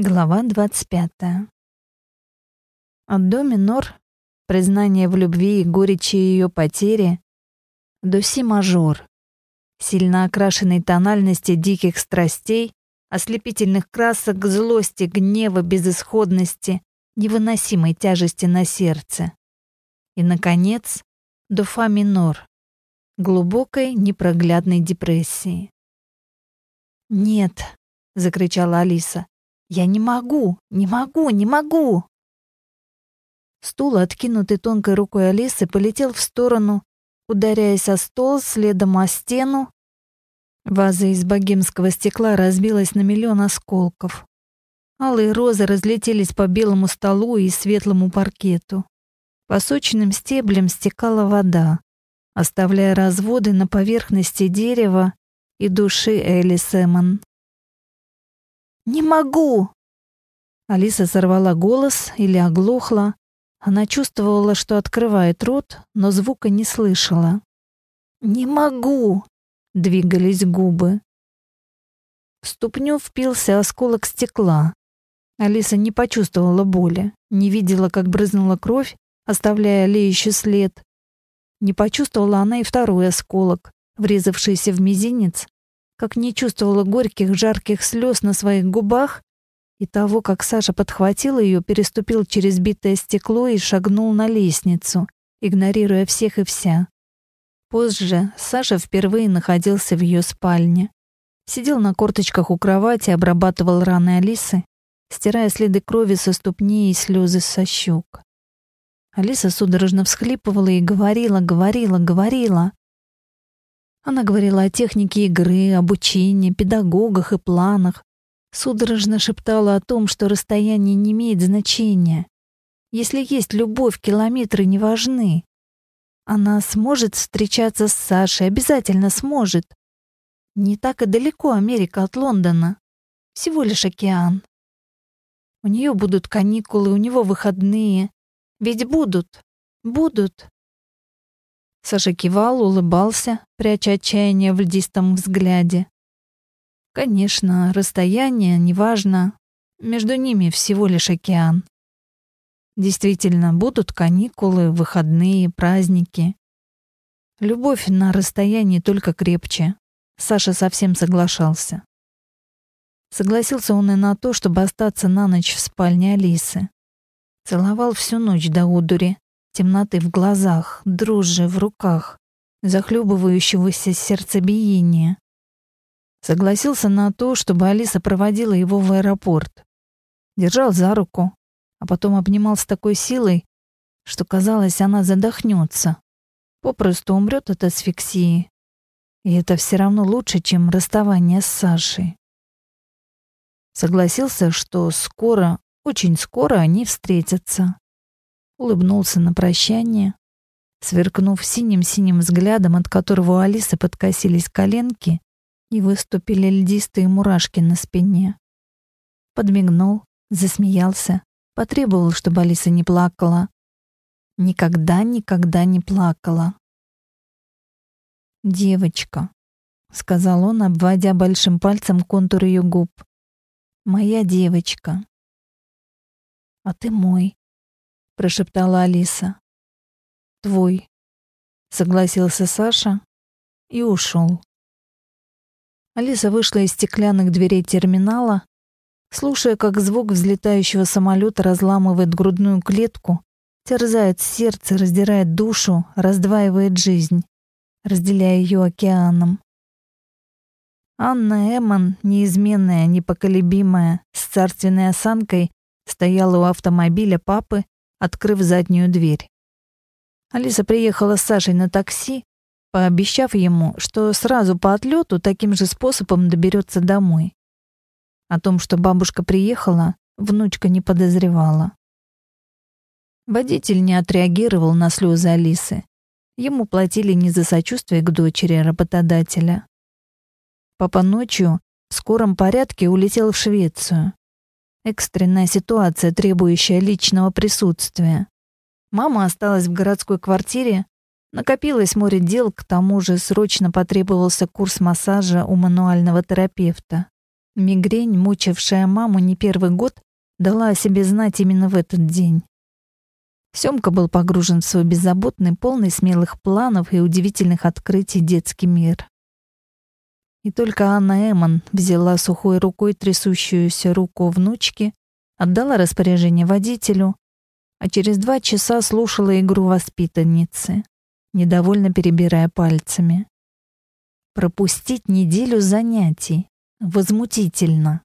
Глава 25. От до минор, признание в любви и горечи ее потери, до си мажор, сильно окрашенной тональности диких страстей, ослепительных красок, злости, гнева, безысходности, невыносимой тяжести на сердце. И, наконец, до фа минор, глубокой непроглядной депрессии. «Нет», — закричала Алиса, я не могу, не могу, не могу. Стул, откинутый тонкой рукой Алисы, полетел в сторону, ударяясь о стол, следом о стену. Ваза из богемского стекла разбилась на миллион осколков. Алые розы разлетелись по белому столу и светлому паркету. По сочным стеблям стекала вода, оставляя разводы на поверхности дерева и души Элли Сэмон. «Не могу!» Алиса сорвала голос или оглохла. Она чувствовала, что открывает рот, но звука не слышала. «Не могу!» — двигались губы. В ступню впился осколок стекла. Алиса не почувствовала боли, не видела, как брызнула кровь, оставляя леющий след. Не почувствовала она и второй осколок, врезавшийся в мизинец как не чувствовала горьких жарких слез на своих губах и того, как Саша подхватил ее, переступил через битое стекло и шагнул на лестницу, игнорируя всех и вся. Позже Саша впервые находился в ее спальне. Сидел на корточках у кровати, обрабатывал раны Алисы, стирая следы крови со ступней и слезы со щек. Алиса судорожно всхлипывала и говорила, говорила, говорила. Она говорила о технике игры, обучении, педагогах и планах. Судорожно шептала о том, что расстояние не имеет значения. Если есть любовь, километры не важны. Она сможет встречаться с Сашей, обязательно сможет. Не так и далеко Америка от Лондона. Всего лишь океан. У нее будут каникулы, у него выходные. Ведь будут, будут. Саша кивал, улыбался, пряча отчаяние в льдистом взгляде. Конечно, расстояние, неважно. Между ними всего лишь океан. Действительно, будут каникулы, выходные, праздники. Любовь на расстоянии только крепче. Саша совсем соглашался. Согласился он и на то, чтобы остаться на ночь в спальне Алисы. Целовал всю ночь до удури, темноты в глазах, дрожжи в руках, захлебывающегося сердцебиения. Согласился на то, чтобы Алиса проводила его в аэропорт. Держал за руку, а потом обнимал с такой силой, что казалось, она задохнется. Попросту умрет от асфиксии. И это все равно лучше, чем расставание с Сашей. Согласился, что скоро, очень скоро они встретятся улыбнулся на прощание, сверкнув синим-синим взглядом, от которого у Алисы подкосились коленки и выступили льдистые мурашки на спине. Подмигнул, засмеялся, потребовал, чтобы Алиса не плакала. Никогда, никогда не плакала. «Девочка», — сказал он, обводя большим пальцем контур ее губ. «Моя девочка». «А ты мой», прошептала Алиса. Твой, согласился Саша и ушел. Алиса вышла из стеклянных дверей терминала, слушая, как звук взлетающего самолета разламывает грудную клетку, терзает сердце, раздирает душу, раздваивает жизнь, разделяя ее океаном. Анна Эммон, неизменная, непоколебимая, с царственной осанкой, стояла у автомобиля папы открыв заднюю дверь. Алиса приехала с Сашей на такси, пообещав ему, что сразу по отлету таким же способом доберется домой. О том, что бабушка приехала, внучка не подозревала. Водитель не отреагировал на слезы Алисы. Ему платили не за сочувствие к дочери работодателя. Папа ночью в скором порядке улетел в Швецию. Экстренная ситуация, требующая личного присутствия. Мама осталась в городской квартире. Накопилось море дел, к тому же срочно потребовался курс массажа у мануального терапевта. Мигрень, мучившая маму не первый год, дала о себе знать именно в этот день. Семка был погружен в свой беззаботный, полный смелых планов и удивительных открытий детский мир. И только Анна Эмон взяла сухой рукой трясущуюся руку внучки, отдала распоряжение водителю, а через два часа слушала игру воспитанницы, недовольно перебирая пальцами. Пропустить неделю занятий. Возмутительно.